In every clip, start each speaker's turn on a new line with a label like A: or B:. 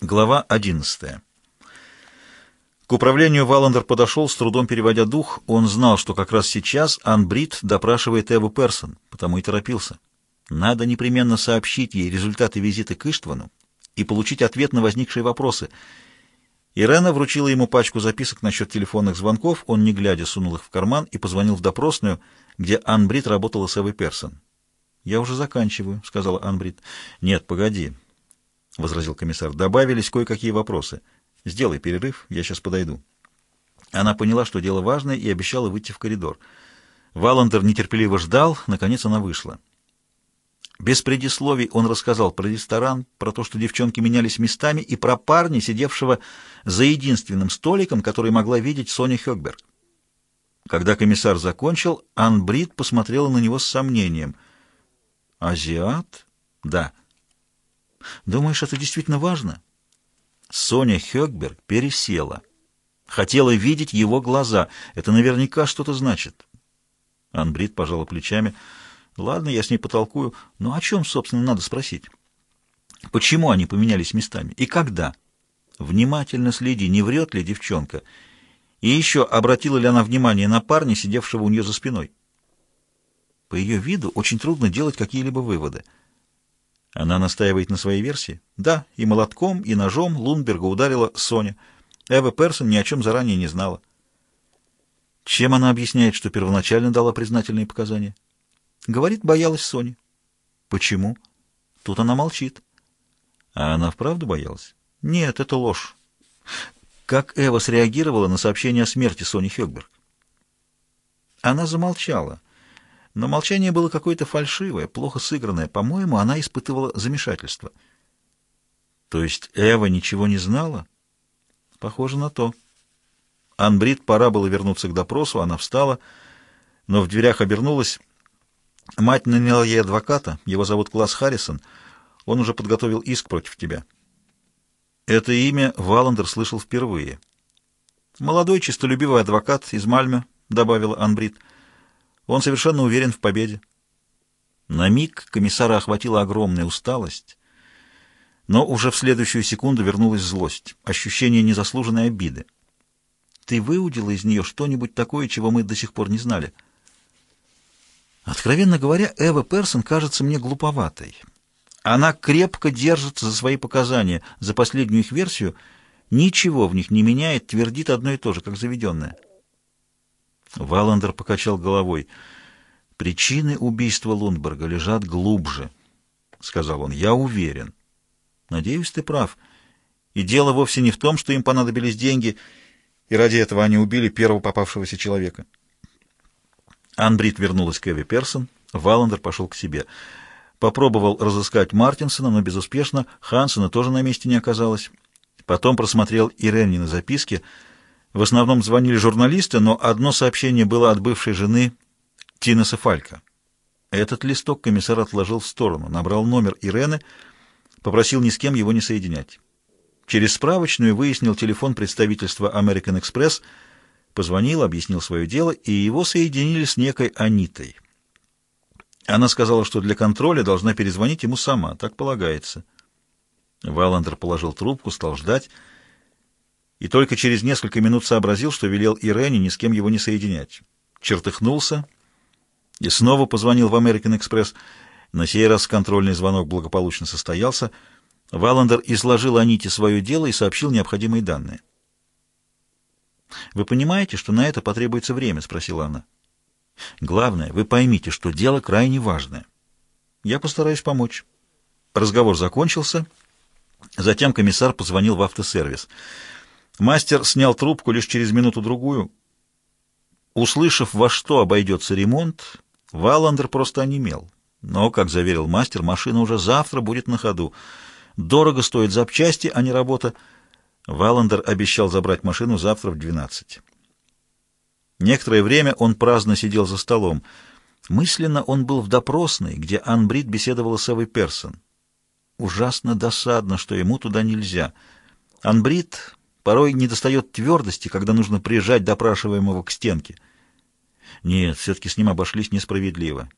A: Глава 11. К управлению Валандер подошел, с трудом переводя дух. Он знал, что как раз сейчас Анбрид допрашивает Эву Персон, потому и торопился. Надо непременно сообщить ей результаты визита к Иштвану и получить ответ на возникшие вопросы. Ирена вручила ему пачку записок насчет телефонных звонков, он, не глядя, сунул их в карман и позвонил в допросную, где Анбрид работала с Эвой Персон. «Я уже заканчиваю», — сказала Анбрид. «Нет, погоди», — возразил комиссар. «Добавились кое-какие вопросы. Сделай перерыв, я сейчас подойду». Она поняла, что дело важное, и обещала выйти в коридор. Валандер нетерпеливо ждал, наконец она вышла. Без предисловий он рассказал про ресторан, про то, что девчонки менялись местами, и про парня, сидевшего за единственным столиком, который могла видеть Соня Хёкберг. Когда комиссар закончил, Ан Брид посмотрела на него с сомнением. «Азиат?» «Да». Думаешь, это действительно важно? Соня Хёкберг пересела. Хотела видеть его глаза. Это наверняка что-то значит. Анбрид пожала плечами. Ладно, я с ней потолкую. Но о чем, собственно, надо спросить? Почему они поменялись местами? И когда? Внимательно следи, не врет ли девчонка. И еще, обратила ли она внимание на парня, сидевшего у нее за спиной? По ее виду очень трудно делать какие-либо выводы. Она настаивает на своей версии? Да, и молотком, и ножом Лунберга ударила Соня. Эва Персон ни о чем заранее не знала. Чем она объясняет, что первоначально дала признательные показания? Говорит, боялась Сони. Почему? Тут она молчит. А она вправду боялась? Нет, это ложь. Как Эва среагировала на сообщение о смерти Сони Хёкберг? Она замолчала. Но молчание было какое-то фальшивое, плохо сыгранное. По-моему, она испытывала замешательство. То есть Эва ничего не знала? Похоже на то. Анбрид пора было вернуться к допросу, она встала, но в дверях обернулась. Мать наняла ей адвоката, его зовут Класс Харрисон. Он уже подготовил иск против тебя. Это имя Валандер слышал впервые. «Молодой, честолюбивый адвокат из Мальме», — добавила Анбрид, — он совершенно уверен в победе. На миг комиссара охватила огромная усталость, но уже в следующую секунду вернулась злость, ощущение незаслуженной обиды. Ты выудила из нее что-нибудь такое, чего мы до сих пор не знали? Откровенно говоря, Эва Персон кажется мне глуповатой. Она крепко держится за свои показания, за последнюю их версию, ничего в них не меняет, твердит одно и то же, как заведенное. Валандер покачал головой. «Причины убийства Лундберга лежат глубже», — сказал он. «Я уверен». «Надеюсь, ты прав. И дело вовсе не в том, что им понадобились деньги, и ради этого они убили первого попавшегося человека». Анбрид вернулась к Эви Персон. Валандер пошел к себе. Попробовал разыскать Мартинсона, но безуспешно. Хансена тоже на месте не оказалось. Потом просмотрел Иреннины записки — в основном звонили журналисты, но одно сообщение было от бывшей жены Тинеса Фалька. Этот листок комиссар отложил в сторону, набрал номер Ирены, попросил ни с кем его не соединять. Через справочную выяснил телефон представительства American Express, позвонил, объяснил свое дело, и его соединили с некой Анитой. Она сказала, что для контроля должна перезвонить ему сама, так полагается. Валандер положил трубку, стал ждать, и только через несколько минут сообразил, что велел Ирене ни с кем его не соединять. Чертыхнулся и снова позвонил в American Express. На сей раз контрольный звонок благополучно состоялся. Валандер изложил Аните свое дело и сообщил необходимые данные. «Вы понимаете, что на это потребуется время?» — спросила она. «Главное, вы поймите, что дело крайне важное. Я постараюсь помочь». Разговор закончился. Затем комиссар позвонил в автосервис. Мастер снял трубку лишь через минуту-другую. Услышав, во что обойдется ремонт, Валандер просто онемел. Но, как заверил мастер, машина уже завтра будет на ходу. Дорого стоит запчасти, а не работа. Валандер обещал забрать машину завтра в двенадцать. Некоторое время он праздно сидел за столом. Мысленно он был в допросной, где Анбрид беседовала с Эвой Персон. Ужасно досадно, что ему туда нельзя. Анбрид Порой недостает твердости, когда нужно прижать допрашиваемого к стенке. Нет, все-таки с ним обошлись несправедливо.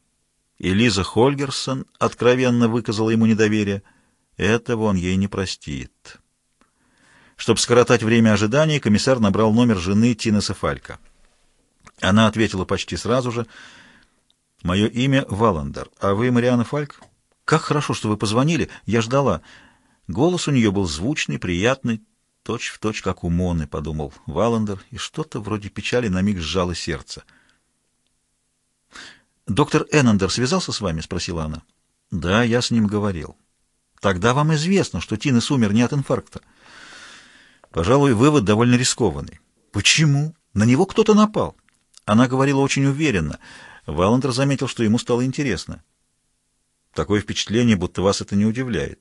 A: И Лиза Хольгерсон откровенно выказала ему недоверие. Этого он ей не простит. Чтобы скоротать время ожидания, комиссар набрал номер жены Тинеса Фалька. Она ответила почти сразу же. «Мое имя Валандер, а вы Мариана Фальк? Как хорошо, что вы позвонили. Я ждала». Голос у нее был звучный, приятный, точь в точь, как у Моны, — подумал Валандер, и что-то вроде печали на миг сжало сердце. «Доктор Эннендер связался с вами?» — спросила она. «Да, я с ним говорил». «Тогда вам известно, что Тинес умер не от инфаркта». Пожалуй, вывод довольно рискованный. «Почему? На него кто-то напал». Она говорила очень уверенно. Валандер заметил, что ему стало интересно. «Такое впечатление, будто вас это не удивляет».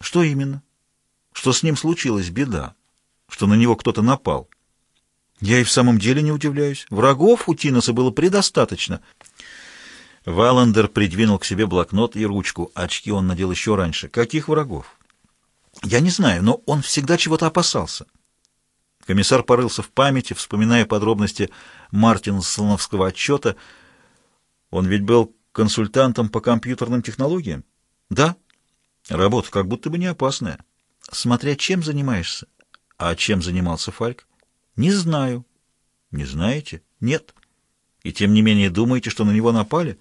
A: «Что именно?» «Что с ним случилась беда, что на него кто-то напал». «Я и в самом деле не удивляюсь. Врагов у Тиноса было предостаточно». Валандер придвинул к себе блокнот и ручку. Очки он надел еще раньше. Каких врагов? Я не знаю, но он всегда чего-то опасался. Комиссар порылся в памяти, вспоминая подробности Мартинсоновского отчета. Он ведь был консультантом по компьютерным технологиям? Да. Работа как будто бы не опасная. Смотря чем занимаешься. А чем занимался Фальк? Не знаю. Не знаете? Нет. И тем не менее думаете, что на него напали?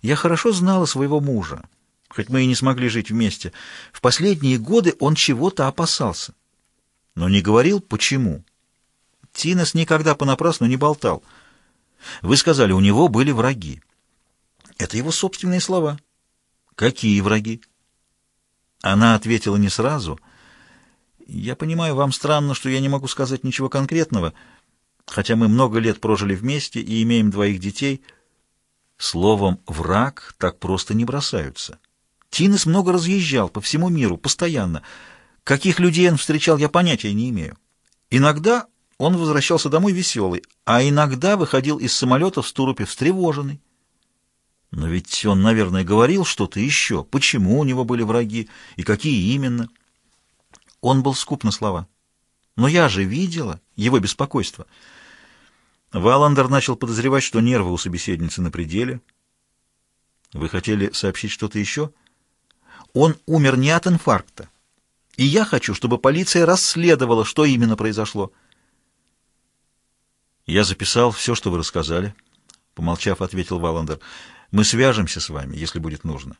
A: Я хорошо знала своего мужа, хоть мы и не смогли жить вместе. В последние годы он чего-то опасался, но не говорил, почему. Тинес никогда понапрасну не болтал. Вы сказали, у него были враги. Это его собственные слова. Какие враги? Она ответила не сразу. Я понимаю, вам странно, что я не могу сказать ничего конкретного, хотя мы много лет прожили вместе и имеем двоих детей — Словом «враг» так просто не бросаются. Тинес много разъезжал по всему миру, постоянно. Каких людей он встречал, я понятия не имею. Иногда он возвращался домой веселый, а иногда выходил из самолета в стурупе встревоженный. Но ведь он, наверное, говорил что-то еще. Почему у него были враги и какие именно? Он был скуп на слова. Но я же видела его беспокойство — Валандер начал подозревать, что нервы у собеседницы на пределе. «Вы хотели сообщить что-то еще?» «Он умер не от инфаркта. И я хочу, чтобы полиция расследовала, что именно произошло». «Я записал все, что вы рассказали», — помолчав, ответил Валандер. «Мы свяжемся с вами, если будет нужно».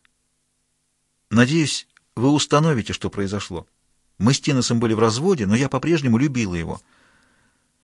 A: «Надеюсь, вы установите, что произошло. Мы с Тиносом были в разводе, но я по-прежнему любила его».